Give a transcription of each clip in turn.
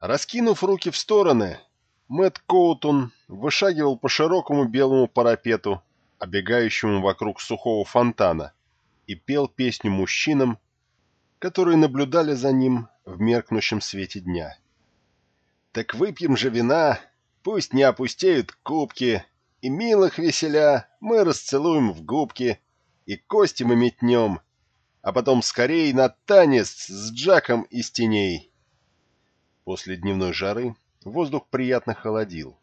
Раскинув руки в стороны, Мэтт Коутон вышагивал по широкому белому парапету, обегающему вокруг сухого фонтана, и пел песню мужчинам, которые наблюдали за ним в меркнущем свете дня. «Так выпьем же вина, пусть не опустеют кубки, и милых веселя мы расцелуем в губки, и кости мы метнем, а потом скорей на танец с Джаком из теней». После дневной жары воздух приятно холодил,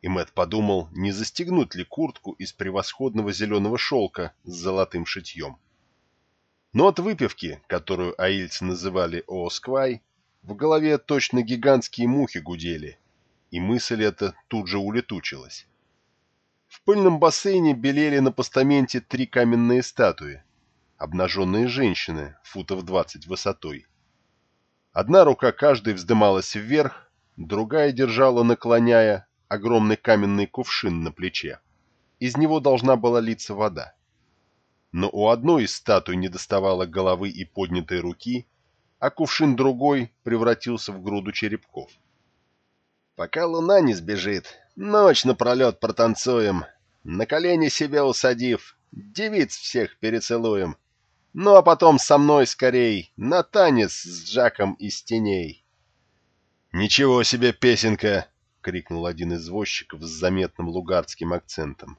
и Мэт подумал, не застегнуть ли куртку из превосходного зеленого шелка с золотым шитьем. Но от выпивки, которую аильцы называли «Осквай», в голове точно гигантские мухи гудели, и мысль эта тут же улетучилась. В пыльном бассейне белели на постаменте три каменные статуи, обнаженные женщины, футов двадцать высотой. Одна рука каждой вздымалась вверх, другая держала, наклоняя, огромный каменный кувшин на плече. Из него должна была литься вода. Но у одной из статуй не доставало головы и поднятой руки, а кувшин другой превратился в груду черепков. «Пока луна не сбежит, ночь напролет протанцуем, на колени себе усадив, девиц всех перецелуем», ну а потом со мной скорей, на танец с Джаком из теней. «Ничего себе песенка!» — крикнул один из возчиков с заметным лугардским акцентом.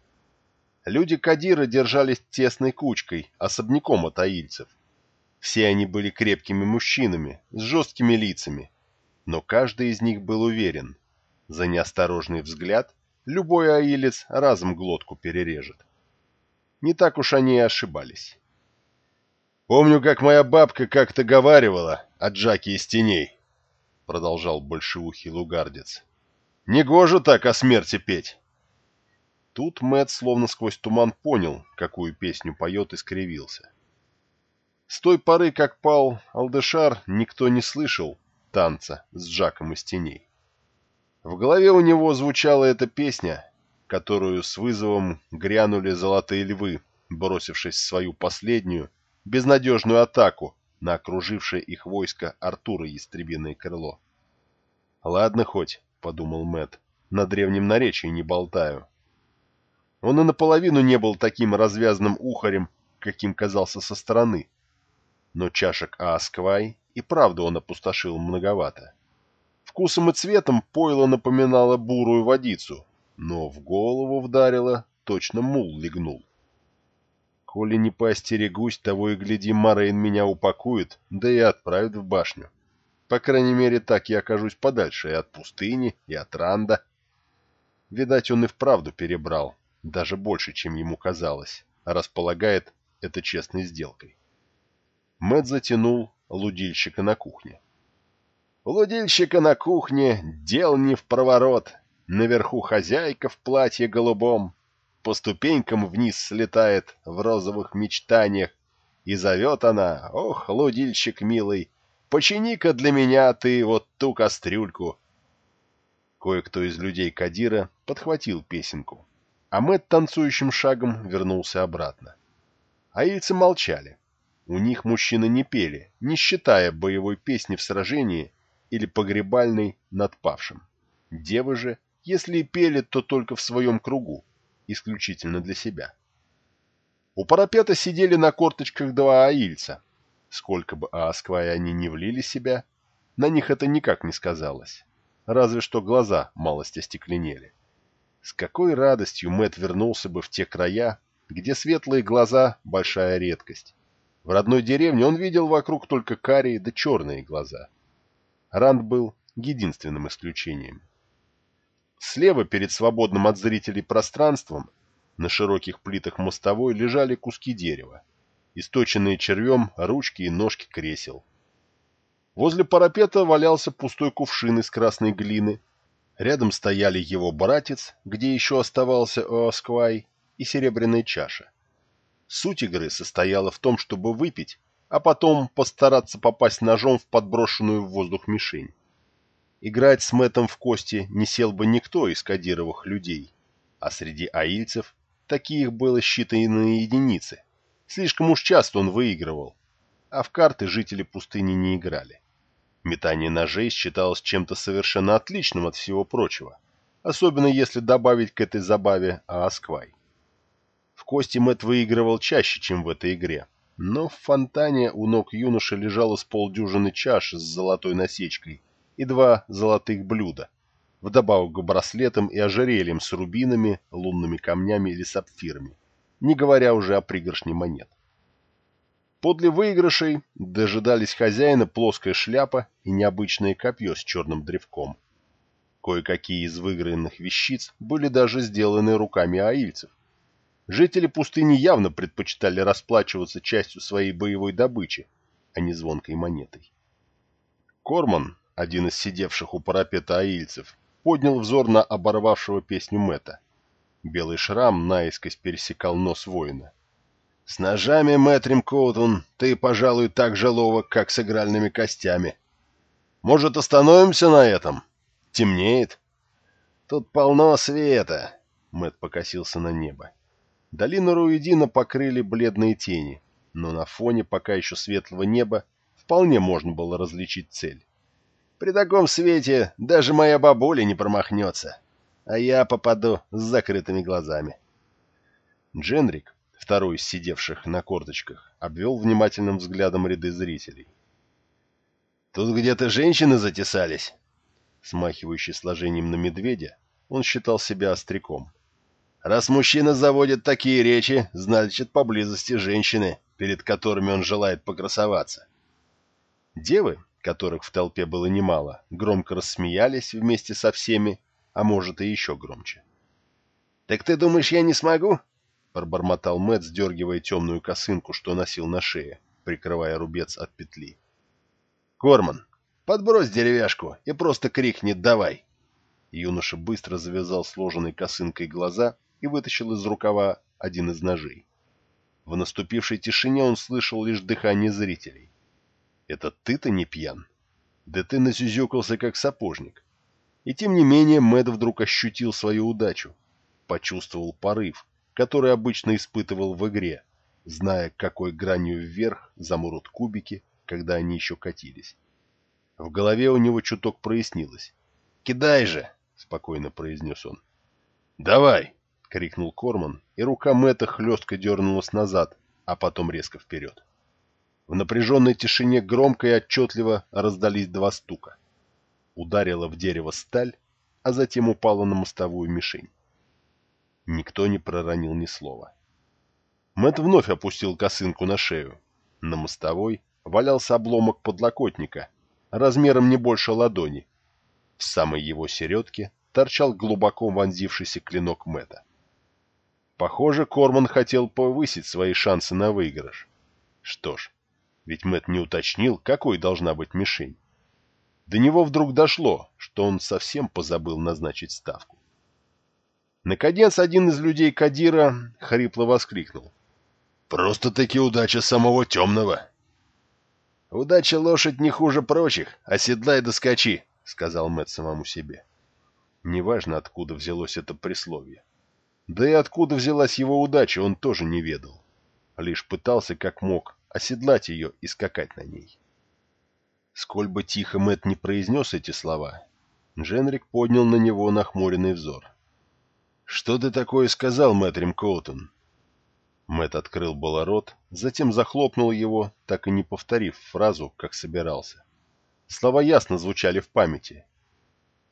Люди Кадира держались тесной кучкой, особняком от аильцев. Все они были крепкими мужчинами, с жесткими лицами, но каждый из них был уверен. За неосторожный взгляд любой аилец разом глотку перережет. Не так уж они и ошибались. «Помню, как моя бабка как-то говаривала о Джаке из теней», — продолжал большеухий лугардец. «Негоже так о смерти петь». Тут Мэт словно сквозь туман понял, какую песню поет и скривился. С той поры, как пал Алдешар, никто не слышал танца с Джаком из теней. В голове у него звучала эта песня, которую с вызовом грянули золотые львы, бросившись в свою последнюю, безнадежную атаку на окружившее их войско Артура Ястребиное крыло. «Ладно хоть», — подумал Мэт, на древнем наречии не болтаю. Он и наполовину не был таким развязным ухарем, каким казался со стороны. Но чашек Аасквай и правда он опустошил многовато. Вкусом и цветом пойло напоминало бурую водицу, но в голову вдарило, точно мул легнул. Коли не поостерегусь, того и гляди, Морейн меня упакует, да и отправит в башню. По крайней мере, так я окажусь подальше и от пустыни, и от Ранда. Видать, он и вправду перебрал, даже больше, чем ему казалось, а располагает это честной сделкой. Мэт затянул лудильщика на кухне. Лудильщика на кухне дел не в проворот. Наверху хозяйка в платье голубом, по ступенькам вниз слетает в розовых мечтаниях, и зовет она, ох, лудильщик милый, почини-ка для меня ты вот ту кастрюльку. Кое-кто из людей Кадира подхватил песенку, а Мэтт танцующим шагом вернулся обратно. Аильцы молчали. У них мужчины не пели, не считая боевой песни в сражении или погребальной над павшим. Девы же, если и пели, то только в своем кругу, исключительно для себя. У парапета сидели на корточках два аильца. Сколько бы аасквай они не влили себя, на них это никак не сказалось. Разве что глаза малость остекленели. С какой радостью Мэт вернулся бы в те края, где светлые глаза – большая редкость. В родной деревне он видел вокруг только карие да черные глаза. Ранд был единственным исключением. Слева, перед свободным от зрителей пространством, на широких плитах мостовой лежали куски дерева, источенные червем ручки и ножки кресел. Возле парапета валялся пустой кувшин из красной глины. Рядом стояли его братец, где еще оставался Оасквай, и серебряная чаша. Суть игры состояла в том, чтобы выпить, а потом постараться попасть ножом в подброшенную в воздух мишень. Играть с Мэтом в кости не сел бы никто из кадировых людей, а среди аильцев таких было считанные единицы. Слишком уж часто он выигрывал, а в карты жители пустыни не играли. Метание ножей считалось чем-то совершенно отличным от всего прочего, особенно если добавить к этой забаве Аасквай. В кости Мэт выигрывал чаще, чем в этой игре, но в фонтане у ног юноши лежало с полдюжины чаш с золотой насечкой и два золотых блюда, вдобавок к браслетам и ожерельям с рубинами, лунными камнями или сапфирами, не говоря уже о пригоршне монет. Подле выигрышей дожидались хозяина плоская шляпа и необычное копье с черным древком. Кое-какие из выигранных вещиц были даже сделаны руками аильцев. Жители пустыни явно предпочитали расплачиваться частью своей боевой добычи, а не звонкой монетой. Корман, один из сидевших у парапета аильцев, поднял взор на оборвавшего песню Мэтта. Белый шрам наискось пересекал нос воина. С ножами, Мэтрим Коутон, ты, пожалуй, так же ловок, как с игральными костями. Может, остановимся на этом? Темнеет. Тут полно света. Мэт покосился на небо. Долину Руидина покрыли бледные тени, но на фоне пока еще светлого неба вполне можно было различить цель. При таком свете даже моя бабуля не промахнется, а я попаду с закрытыми глазами. Дженрик, второй из сидевших на корточках, обвел внимательным взглядом ряды зрителей. «Тут где-то женщины затесались!» Смахивающий сложением на медведя, он считал себя остряком. «Раз мужчина заводит такие речи, значит, поблизости женщины, перед которыми он желает покрасоваться». Девы, которых в толпе было немало, громко рассмеялись вместе со всеми, а может и еще громче. «Так ты думаешь, я не смогу?» — пробормотал Мэтт, сдергивая темную косынку, что носил на шее, прикрывая рубец от петли. «Корман, подбрось деревяшку и просто крикни «давай!» Юноша быстро завязал сложенной косынкой глаза и вытащил из рукава один из ножей. В наступившей тишине он слышал лишь дыхание зрителей. «Это ты-то не пьян? Да ты насюзюкался, как сапожник!» И тем не менее Мэтт вдруг ощутил свою удачу, почувствовал порыв, который обычно испытывал в игре, зная, какой гранью вверх замрут кубики, когда они еще катились. В голове у него чуток прояснилось. «Кидай же!» — спокойно произнес он. «Давай!» — крикнул Корман, и рука Мэтта хлестко дернулась назад, а потом резко вперед. В напряженной тишине громко и отчетливо раздались два стука. Ударила в дерево сталь, а затем упала на мостовую мишень. Никто не проронил ни слова. Мэт вновь опустил косынку на шею. На мостовой валялся обломок подлокотника, размером не больше ладони. В самой его середке торчал глубоко вонзившийся клинок Мэта. Похоже, Корман хотел повысить свои шансы на выигрыш. Что ж, ведь Мэт не уточнил, какой должна быть мишень. До него вдруг дошло, что он совсем позабыл назначить ставку. Наконец, один из людей Кадира хрипло воскликнул. «Просто-таки удача самого темного!» «Удача лошадь не хуже прочих, оседлай да скачи», — сказал Мэтт самому себе. Неважно, откуда взялось это присловие. Да и откуда взялась его удача, он тоже не ведал. Лишь пытался, как мог, оседлать ее и скакать на ней. Сколь бы тихо Мэтт не произнес эти слова, Дженрик поднял на него нахмуренный взор. «Что ты такое сказал, Мэтрим Коутон?» Мэт открыл было рот, затем захлопнул его, так и не повторив фразу, как собирался. Слова ясно звучали в памяти.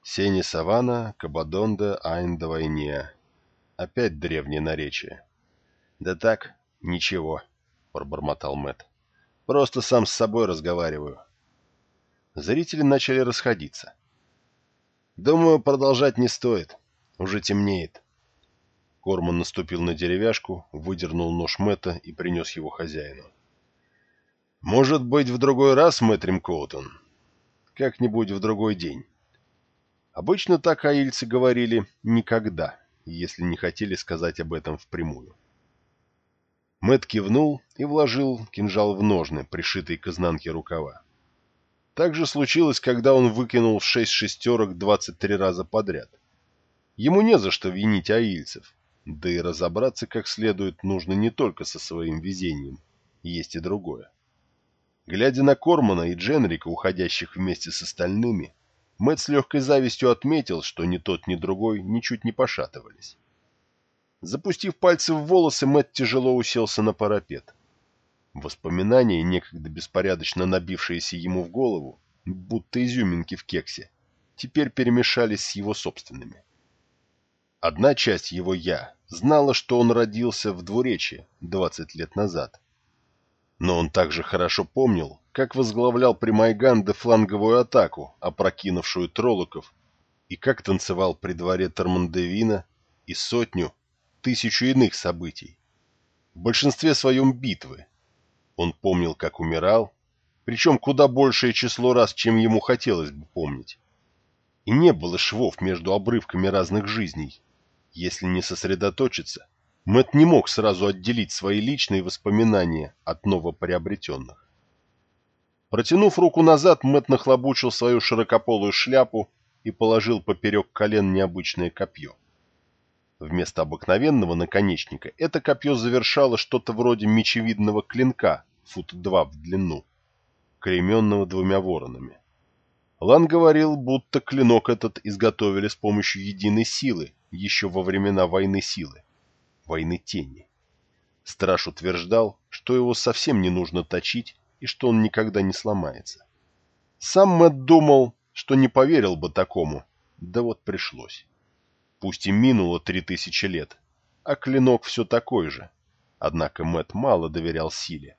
«Сени Савана, Кабадонда, Айн Двойне». Опять древнее наречие. «Да так, ничего», — пробормотал Мэт. «Просто сам с собой разговариваю». Зрители начали расходиться. «Думаю, продолжать не стоит. Уже темнеет. Корман наступил на деревяшку, выдернул нож Мэтта и принес его хозяину. «Может быть, в другой раз, Мэтрим Коутон? Как-нибудь в другой день». Обычно так аильцы говорили «никогда», если не хотели сказать об этом впрямую. Мэт кивнул и вложил кинжал в ножны, пришитые к изнанке рукава. Так же случилось, когда он выкинул шесть шестерок двадцать три раза подряд. Ему не за что винить аильцев, да и разобраться как следует нужно не только со своим везением, есть и другое. Глядя на Кормана и Дженрика, уходящих вместе с остальными, Мэтт с легкой завистью отметил, что ни тот, ни другой ничуть не пошатывались. Запустив пальцы в волосы, Мэтт тяжело уселся на парапет. Воспоминания, некогда беспорядочно набившиеся ему в голову, будто изюминки в кексе, теперь перемешались с его собственными. Одна часть его «я» знала, что он родился в двуречье 20 лет назад. Но он также хорошо помнил, как возглавлял Примайганде фланговую атаку, опрокинувшую троллоков, и как танцевал при дворе Тормандевина и сотню, тысячу иных событий. В большинстве своем битвы. Он помнил, как умирал, причем куда большее число раз, чем ему хотелось бы помнить. И не было швов между обрывками разных жизней. Если не сосредоточиться, Мэт не мог сразу отделить свои личные воспоминания от новоприобретенных. Протянув руку назад, Мэт нахлобучил свою широкополую шляпу и положил поперек колен необычное копье. Вместо обыкновенного наконечника это копье завершало что-то вроде мечевидного клинка, фут два в длину, клейменного двумя воронами. Лан говорил, будто клинок этот изготовили с помощью единой силы еще во времена войны силы, войны тени. Страж утверждал, что его совсем не нужно точить и что он никогда не сломается. Сам Мэтт думал, что не поверил бы такому, да вот пришлось. Пусть и минуло три тысячи лет, а клинок все такой же. Однако Мэт мало доверял силе.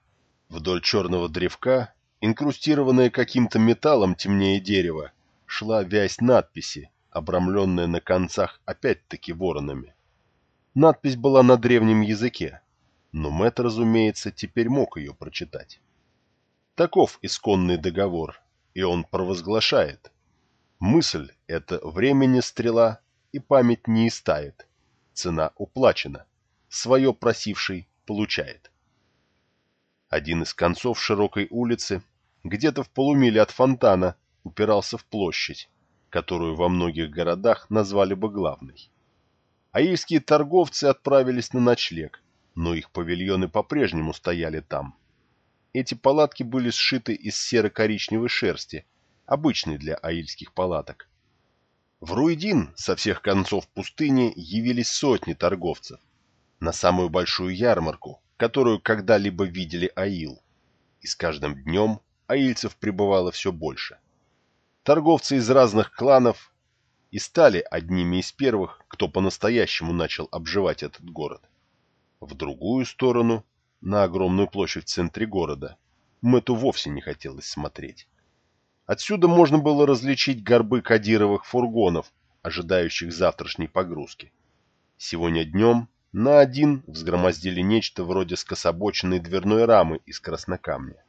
Вдоль черного древка, инкрустированная каким-то металлом темнее дерева, шла вязь надписи, обрамленная на концах опять-таки воронами. Надпись была на древнем языке, но Мэт, разумеется, теперь мог ее прочитать. Таков исконный договор, и он провозглашает. Мысль — это времени стрела, и память не истает. Цена уплачена. Свое просивший получает. Один из концов широкой улицы, где-то в полумиле от фонтана, упирался в площадь, которую во многих городах назвали бы главной. Аильские торговцы отправились на ночлег, но их павильоны по-прежнему стояли там. Эти палатки были сшиты из серо-коричневой шерсти, обычной для аильских палаток, в Руидин со всех концов пустыни явились сотни торговцев на самую большую ярмарку, которую когда-либо видели Аил. И с каждым днем аильцев прибывало все больше. Торговцы из разных кланов и стали одними из первых, кто по-настоящему начал обживать этот город. В другую сторону, на огромную площадь в центре города, Мэту вовсе не хотелось смотреть. Отсюда можно было различить горбы кадировых фургонов, ожидающих завтрашней погрузки. Сегодня днем на один взгромоздили нечто вроде скособоченной дверной рамы из краснокамня.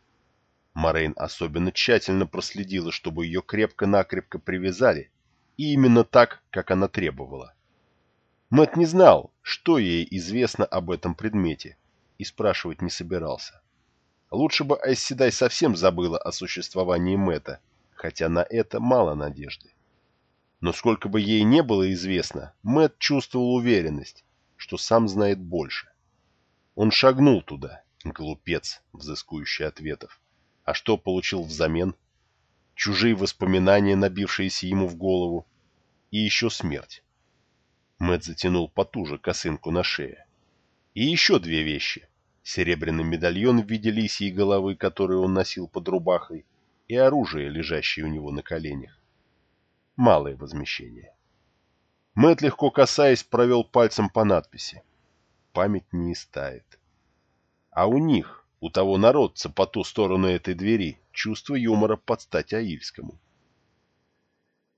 Морейн особенно тщательно проследила, чтобы ее крепко-накрепко привязали, и именно так, как она требовала. Мэт не знал, что ей известно об этом предмете, и спрашивать не собирался. Лучше бы Айседай совсем забыла о существовании Мэта, хотя на это мало надежды. Но сколько бы ей не было известно, Мэт чувствовал уверенность, что сам знает больше. Он шагнул туда, глупец, взыскующий ответов. А что получил взамен? Чужие воспоминания, набившиеся ему в голову, и еще смерть. Мэт затянул потуже косынку на шее. И еще две вещи серебряный медальон в виде лисьей головы, который он носил под рубахой, и оружие, лежащее у него на коленях. Малое возмещение. Мэт, легко касаясь, провел пальцем по надписи. Память не истает. А у них, у того народца по ту сторону этой двери, чувство юмора под стать Аильскому.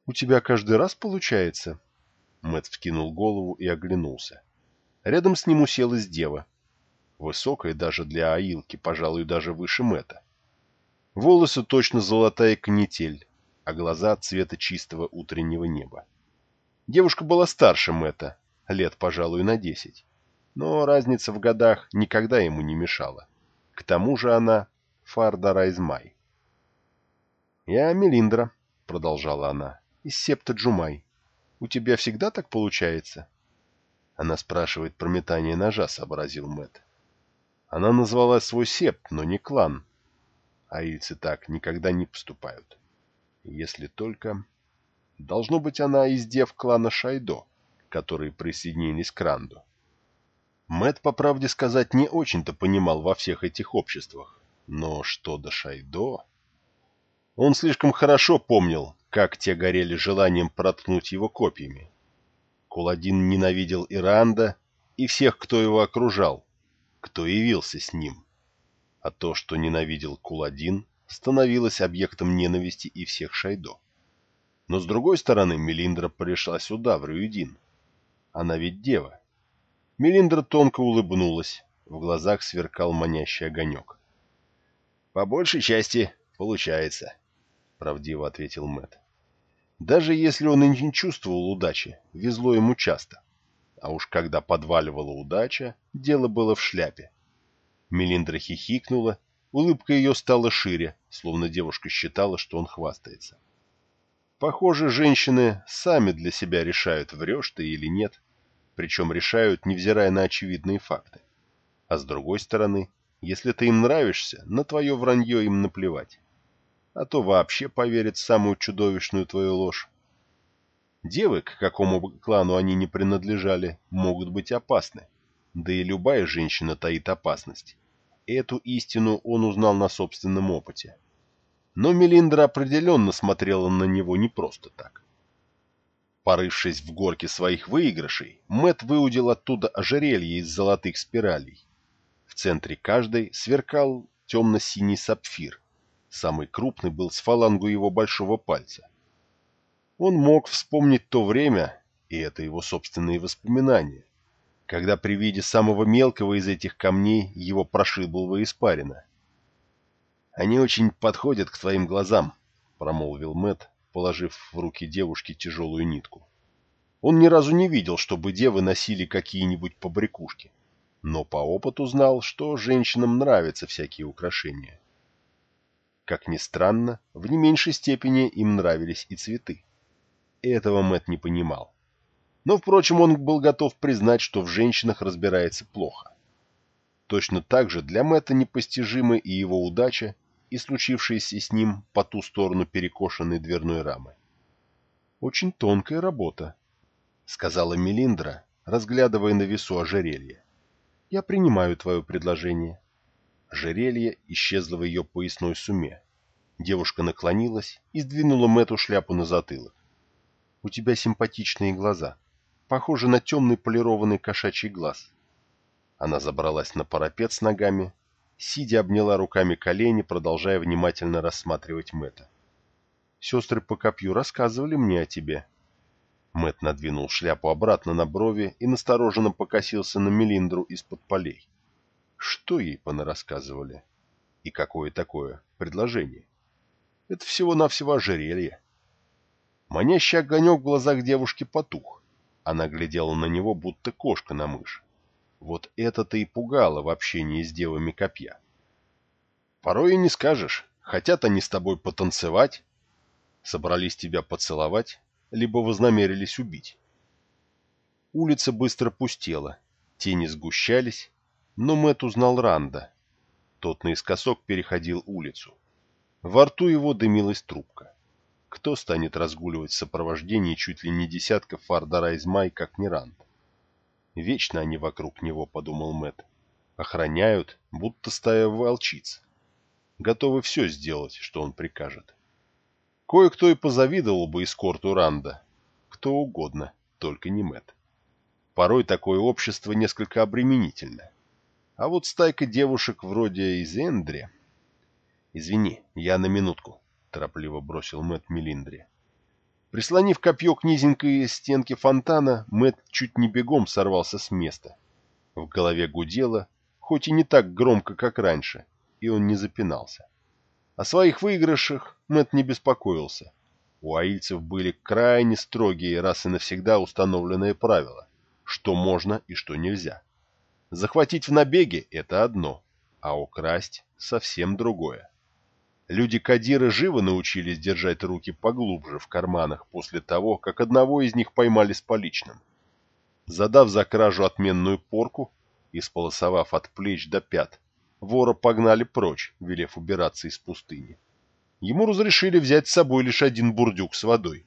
«У тебя каждый раз получается?» Мэт вскинул голову и оглянулся. Рядом с ним уселась дева, высокая даже для аилки, пожалуй, даже выше Мэта. Волосы точно золотая канитель, а глаза цвета чистого утреннего неба. Девушка была старше Мэта, лет, пожалуй, на десять. Но разница в годах никогда ему не мешала. К тому же она Фарда Райзмай. «Я Мелиндра», — продолжала она, — «из септа Джумай. У тебя всегда так получается?» Она спрашивает про метание ножа, сообразил Мэтт. Она назвала свой септ, но не клан. Аильцы так никогда не поступают. Если только... Должно быть, она из дев клана Шайдо, которые присоединились к Ранду. Мэт, по правде сказать, не очень-то понимал во всех этих обществах. Но что до Шайдо... Он слишком хорошо помнил, как те горели желанием проткнуть его копьями. Куладин ненавидел Иранда и всех, кто его окружал, кто явился с ним. А то, что ненавидел Куладин, становилось объектом ненависти и всех Шайдо. Но с другой стороны, Мелиндра пришла сюда, в Рюидин. Она ведь дева. Мелиндра тонко улыбнулась, в глазах сверкал манящий огонек. «По большей части получается», — правдиво ответил Мэт. Даже если он и не чувствовал удачи, везло ему часто. А уж когда подваливала удача, дело было в шляпе. Мелиндра хихикнула, улыбка ее стала шире, словно девушка считала, что он хвастается. Похоже, женщины сами для себя решают, врешь ты или нет, причем решают, невзирая на очевидные факты. А с другой стороны, если ты им нравишься, на твое вранье им наплевать а то вообще поверит в самую чудовищную твою ложь. Девы, к какому клану они не принадлежали, могут быть опасны. Да и любая женщина таит опасность. Эту истину он узнал на собственном опыте. Но Мелиндра определенно смотрела на него не просто так. Порывшись в горке своих выигрышей, Мэт выудил оттуда ожерелье из золотых спиралей. В центре каждой сверкал темно-синий сапфир, Самый крупный был с фалангу его большого пальца. Он мог вспомнить то время, и это его собственные воспоминания, когда при виде самого мелкого из этих камней его прошибло испарина. «Они очень подходят к твоим глазам», — промолвил Мэт, положив в руки девушки тяжелую нитку. Он ни разу не видел, чтобы девы носили какие-нибудь побрякушки, но по опыту знал, что женщинам нравятся всякие украшения. Как ни странно, в не меньшей степени им нравились и цветы. Этого Мэт не понимал. Но, впрочем, он был готов признать, что в женщинах разбирается плохо. Точно так же для Мэтта непостижимы и его удача, и случившаяся с ним по ту сторону перекошенной дверной рамы. «Очень тонкая работа», — сказала Мелиндра, разглядывая на весу ожерелье. «Я принимаю твое предложение». Ожерелье исчезло в ее поясной суме. Девушка наклонилась и сдвинула Мэтту шляпу на затылок. «У тебя симпатичные глаза. Похожи на темный полированный кошачий глаз». Она забралась на парапет с ногами, сидя обняла руками колени, продолжая внимательно рассматривать Мэтта. «Сестры по копью рассказывали мне о тебе». Мэт надвинул шляпу обратно на брови и настороженно покосился на Мелиндру из-под полей. Что ей понарассказывали? И какое такое предложение? Это всего-навсего ожерелье. Манящий огонек в глазах девушки потух. Она глядела на него, будто кошка на мышь. Вот это-то и пугало в общении с девами копья. Порой и не скажешь, хотят они с тобой потанцевать, собрались тебя поцеловать, либо вознамерились убить. Улица быстро пустела, тени сгущались, но Мэт узнал Ранда. Тот наискосок переходил улицу. Во рту его дымилась трубка. Кто станет разгуливать в сопровождении чуть ли не десятков Фардара из Май, как не Ранд? Вечно они вокруг него, подумал Мэт. Охраняют, будто стая волчиц. Готовы все сделать, что он прикажет. Кое-кто и позавидовал бы эскорту Ранда. Кто угодно, только не Мэт. Порой такое общество несколько обременительно. А вот стайка девушек вроде из Эндри... «Извини, я на минутку», — торопливо бросил Мэтт Мелиндре. Прислонив копье к низенькой стенке фонтана, Мэтт чуть не бегом сорвался с места. В голове гудело, хоть и не так громко, как раньше, и он не запинался. О своих выигрышах Мэтт не беспокоился. У аильцев были крайне строгие раз и навсегда установленные правила, что можно и что нельзя. Захватить в набеге – это одно, а украсть – совсем другое. Люди Кадира живо научились держать руки поглубже в карманах после того, как одного из них поймали с поличным. Задав за кражу отменную порку, исполосовав от плеч до пят, вора погнали прочь, велев убираться из пустыни. Ему разрешили взять с собой лишь один бурдюк с водой.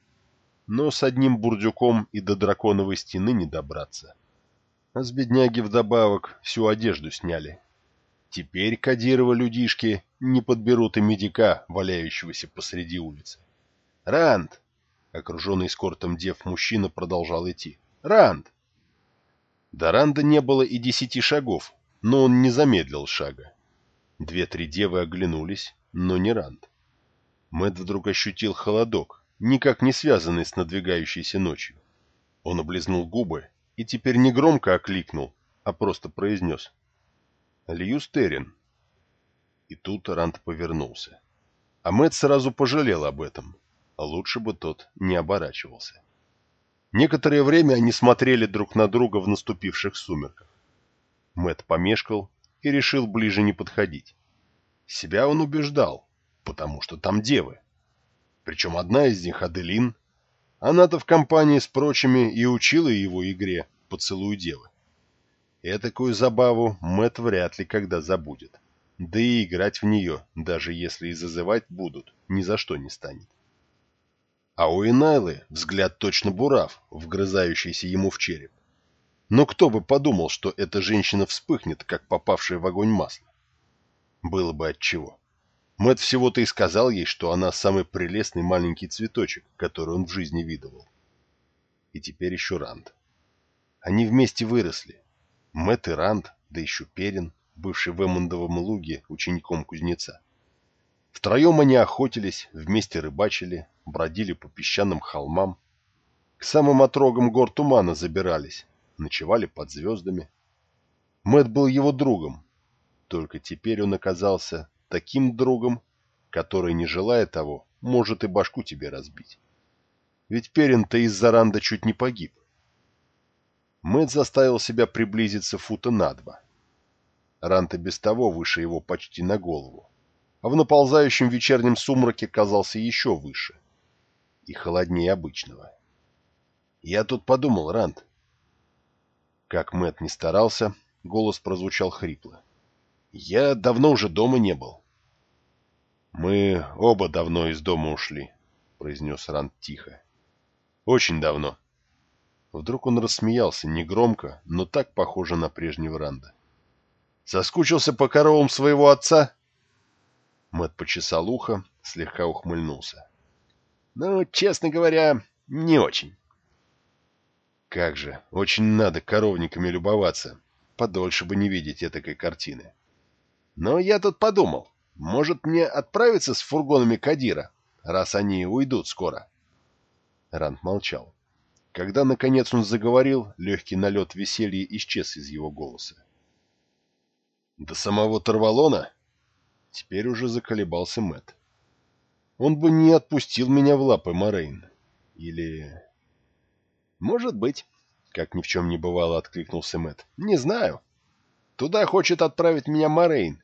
Но с одним бурдюком и до драконовой стены не добраться. А с бедняги вдобавок всю одежду сняли. Теперь Кадирова людишки не подберут и медика, валяющегося посреди улицы. «Ранд!» — окруженный эскортом дев мужчина продолжал идти. «Ранд!» До Ранда не было и десяти шагов, но он не замедлил шага. Две-три девы оглянулись, но не Ранд. Мэт вдруг ощутил холодок, никак не связанный с надвигающейся ночью. Он облизнул губы и теперь не громко окликнул, а просто произнес. «Льюстерин». И тут Ранд повернулся. А Мэт сразу пожалел об этом. А лучше бы тот не оборачивался. Некоторое время они смотрели друг на друга в наступивших сумерках. Мэт помешкал и решил ближе не подходить. Себя он убеждал, потому что там девы. Причем одна из них Аделин. Она-то в компании с прочими и учила его игре «Поцелуй девы». Этакую забаву Мэт вряд ли когда забудет. Да и играть в нее, даже если и зазывать будут, ни за что не станет. А у Инайлы взгляд точно бурав, вгрызающийся ему в череп. Но кто бы подумал, что эта женщина вспыхнет, как попавшая в огонь масло. Было бы отчего. Мэт всего-то и сказал ей, что она самый прелестный маленький цветочек, который он в жизни видывал. И теперь еще Ранд. Они вместе выросли. Мэт и Ранд, да еще Перин, бывший в Эммондовом луге учеником кузнеца. Втроем они охотились, вместе рыбачили, бродили по песчаным холмам. К самым отрогам гор тумана забирались, ночевали под звездами. Мэт был его другом, только теперь он оказался таким другом, который, не желая того, может и башку тебе разбить. Ведь Перин-то из-за ранда чуть не погиб. Мэтт заставил себя приблизиться фута на два. Рант и без того выше его почти на голову, а в наползающем вечернем сумраке казался еще выше и холоднее обычного. «Я тут подумал, Рант». Как Мэтт не старался, голос прозвучал хрипло. «Я давно уже дома не был. «Мы оба давно из дома ушли», — произнес Ранд тихо. «Очень давно». Вдруг он рассмеялся, негромко, но так похоже на прежнего Ранда. «Соскучился по коровам своего отца?» Мэт почесал ухо, слегка ухмыльнулся. «Ну, честно говоря, не очень». «Как же, очень надо коровниками любоваться. Подольше бы не видеть этакой картины». «Но я тут подумал. Может, мне отправиться с фургонами Кадира, раз они уйдут скоро?» Ранд молчал. Когда, наконец, он заговорил, легкий налет веселья исчез из его голоса. «До самого Тарвалона?» Теперь уже заколебался Мэт. «Он бы не отпустил меня в лапы, Морейн. Или...» «Может быть», — как ни в чем не бывало, откликнулся Мэт. «Не знаю. Туда хочет отправить меня Морейн.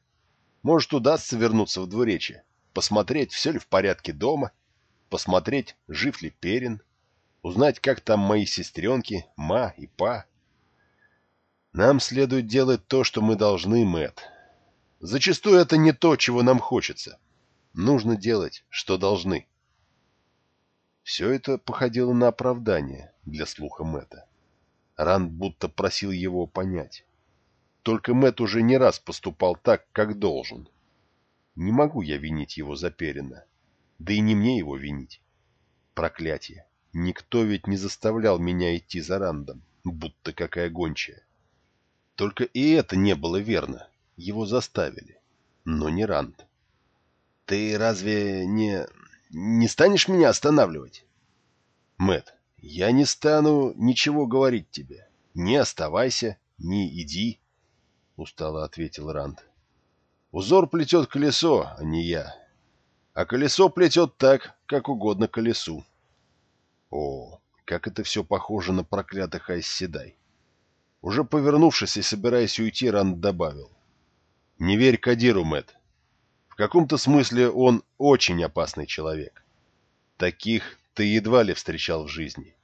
Может, удастся вернуться в двуречье, посмотреть, все ли в порядке дома, посмотреть, жив ли Перин, узнать, как там мои сестренки, Ма и Па. Нам следует делать то, что мы должны, Мэт. Зачастую это не то, чего нам хочется. Нужно делать, что должны. Все это походило на оправдание для слуха Мэта. Ранд будто просил его понять. Только Мэт уже не раз поступал так, как должен. Не могу я винить его за Перина. Да и не мне его винить. Проклятие. Никто ведь не заставлял меня идти за Рандом, будто какая гончая. Только и это не было верно. Его заставили. Но не Ранд. Ты разве не... не станешь меня останавливать? Мэт, я не стану ничего говорить тебе. Не оставайся, не иди. — устало ответил Ранд. «Узор плетет колесо, а не я. А колесо плетет так, как угодно колесу». О, как это все похоже на проклятых Айсседай. Уже повернувшись и собираясь уйти, Ранд добавил. «Не верь Кадиру, Мэт. В каком-то смысле он очень опасный человек. Таких ты едва ли встречал в жизни.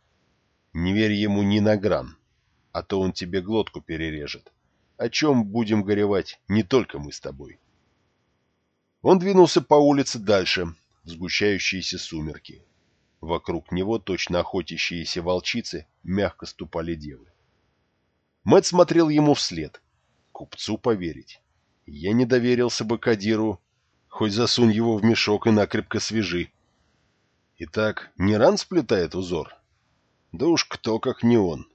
Не верь ему ни на гран, а то он тебе глотку перережет о чем будем горевать не только мы с тобой. Он двинулся по улице дальше, в сгущающиеся сумерки. Вокруг него, точно охотящиеся волчицы, мягко ступали девы. Мэт смотрел ему вслед. Купцу поверить. Я не доверился бы Кадиру, хоть засунь его в мешок и накрепко свяжи. Итак, не ран сплетает узор? Да уж кто, как не он.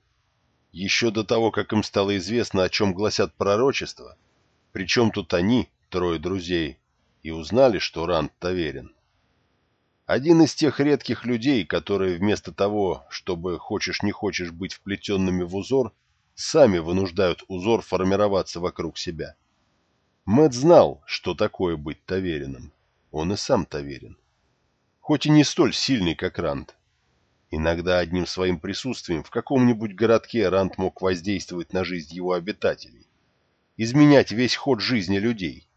Еще до того, как им стало известно, о чем гласят пророчества, причем тут они, трое друзей, и узнали, что Ранд Таверин. Один из тех редких людей, которые вместо того, чтобы хочешь не хочешь быть вплетенными в узор, сами вынуждают узор формироваться вокруг себя. Мэт знал, что такое быть таверином. Он и сам таверин. Хоть и не столь сильный, как Ранд. Иногда одним своим присутствием в каком-нибудь городке Ранд мог воздействовать на жизнь его обитателей. Изменять весь ход жизни людей.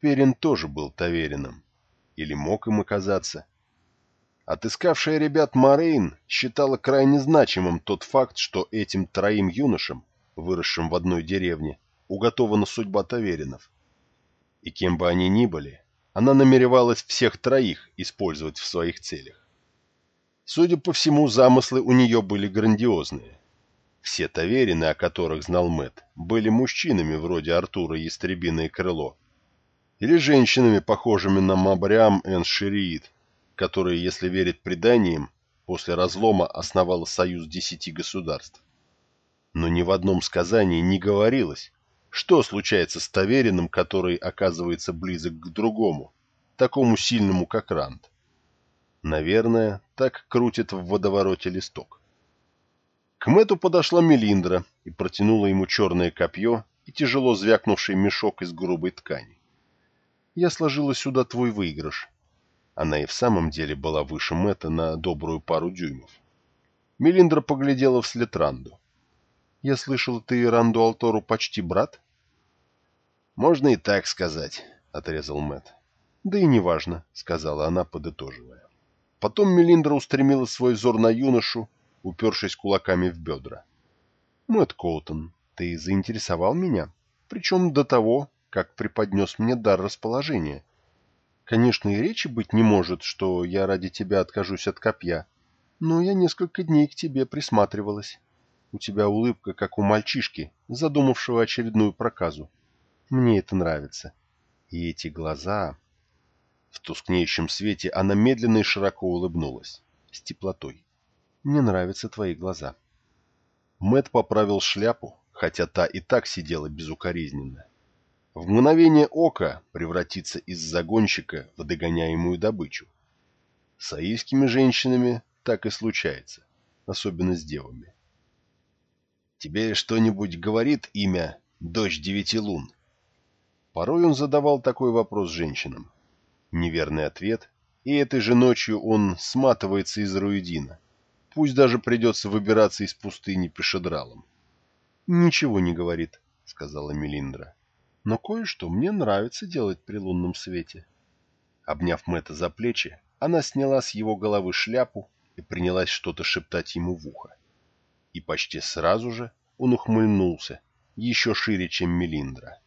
Перин тоже был таверином. Или мог им оказаться. Отыскавшая ребят Морейн считала крайне значимым тот факт, что этим троим юношам, выросшим в одной деревне, уготована судьба таверинов. И кем бы они ни были, она намеревалась всех троих использовать в своих целях. Судя по всему, замыслы у нее были грандиозные. Все таверины, о которых знал Мэт, были мужчинами вроде Артура Ястребиное Крыло, или женщинами, похожими на Мабрям Эншириит, которая, если верить преданиям, после разлома основала союз десяти государств. Но ни в одном сказании не говорилось, что случается с Тавериным, который оказывается близок к другому, такому сильному, как Ранд. Наверное, так крутит в водовороте листок. К Мэту подошла Мелиндра и протянула ему черное копье и тяжело звякнувший мешок из грубой ткани. «Я сложила сюда твой выигрыш», она и в самом деле была выше Мэтта на добрую пару дюймов. Мелиндра поглядела вслед Ранду. «Я слышал, ты Ранду Алтору почти брат?» «Можно и так сказать», — отрезал Мэтт. «Да и неважно», — сказала она, подытоживая. Потом Мелиндра устремила свой взор на юношу, упершись кулаками в бедра. «Мэтт Коутон, ты заинтересовал меня, причем до того, как преподнес мне дар расположения». Конечно, и речи быть не может, что я ради тебя откажусь от копья. Но я несколько дней к тебе присматривалась. У тебя улыбка, как у мальчишки, задумавшего очередную проказу. Мне это нравится. И эти глаза... В тускнеющем свете она медленно и широко улыбнулась. С теплотой. Мне нравятся твои глаза. Мэт поправил шляпу, хотя та и так сидела безукоризненно в мгновение ока превратиться из загонщика в догоняемую добычу. С аильскими женщинами так и случается, особенно с девами. «Тебе что-нибудь говорит имя «Дочь девяти лун»?» Порой он задавал такой вопрос женщинам. Неверный ответ, и этой же ночью он сматывается из Руидина. Пусть даже придется выбираться из пустыни пешедралом. «Ничего не говорит», — сказала Мелиндра но кое-что мне нравится делать при лунном свете. Обняв Мэтта за плечи, она сняла с его головы шляпу и принялась что-то шептать ему в ухо. И почти сразу же он ухмыльнулся, еще шире, чем Мелиндра.